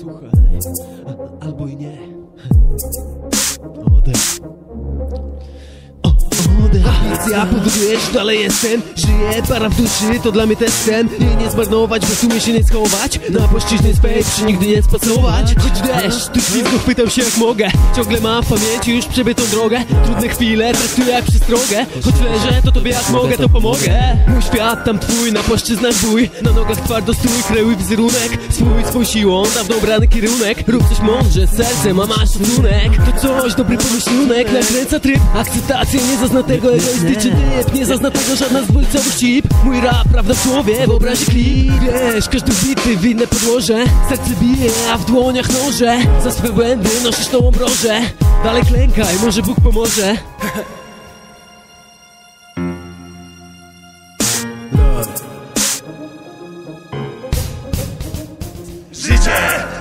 Słuchaj, a, Więc ja powodujesz, dalej jestem? Żyję, para w duszy, to dla mnie też sen. Jej nie zmarnować, bo sumie się nie schować. Na płaszczyźnie swej przy nigdy nie spasować Choć deszcz, tu ślizgów pytam się jak mogę. Ciągle mam w pamięci już przebytą drogę. Trudne chwile traktuję jak przestrogę Choć leżę, to tobie jak mogę, to pomogę. Mój świat, tam twój, na płaszczyznach bój. Na nogach twardo stój, kreuj wizerunek. Swój, swą siłą, dawno brany kierunek. Rób coś mądrze, z sercem, a masz szacunek. To coś, dobry pomyślunek. Nakręca tryb, akceptacja, nie zazna tego egoistyczny typ Nie zazna tego żadna z dwójcowych cip Mój rap, prawda w słowie, wyobraź klip Wiesz, każdy bity, winne podłoże. Serce bije, a w dłoniach noże. Za swe błędy nosisz tą obrożę. Dalej klękaj, może Bóg pomoże. Życie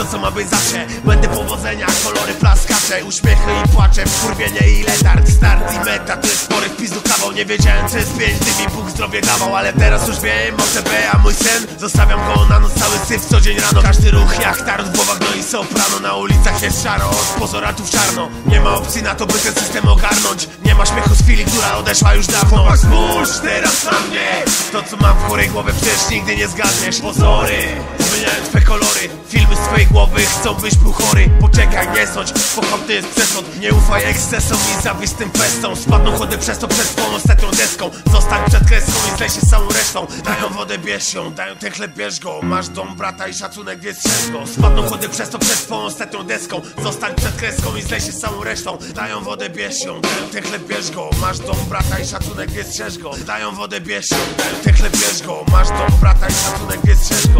to co ma być zawsze. Będę powodzenia, kolory plaskacze. Uśmiechy i płacze, wkurwienie i letarg Start i meta to jest spory wpis do kawał. Nie wiedziałem co jest pięć, gdy mi Bóg zdrowie dawał. Ale teraz już wiem, OTB, a mój sen Zostawiam go na noc, cały syf co dzień rano. Każdy ruch jak tarot w głowach, no i soprano Na ulicach jest szaro, od pozoratów czarno. Nie ma opcji na to, by ten system ogarnąć. Nie ma śmiechu z chwili, która odeszła już dawno. Chłopak spójrz teraz na mnie. To co mam w chorej głowie przecież nigdy nie zgadniesz. Pozory zmieniają twe kolory. Filmy z twojej głowy chcą byś był chory. Poczekaj, nie sądź, pochopny jest przesąd. Nie ufaj ekscesom i zawisz tym festą Spadną chody przez to przed ostatnią deską. Zostań przed kreską i zlej się z całą resztą. Dają wodę, bierz ją, dają ten chleb, bierz go. Masz dom brata i szacunek, więc go. Spadną chody przez to przed ostatnią deską. Zostań przed kreską i zlej się z całą resztą. Dają wodę, bierz ją, dają ten chleb, bierz go. Masz dom brata i szacunek, więc go. Dają wodę, bierz ją, dają ten chleb, bierz go. Masz dom brata i szacunek, więc go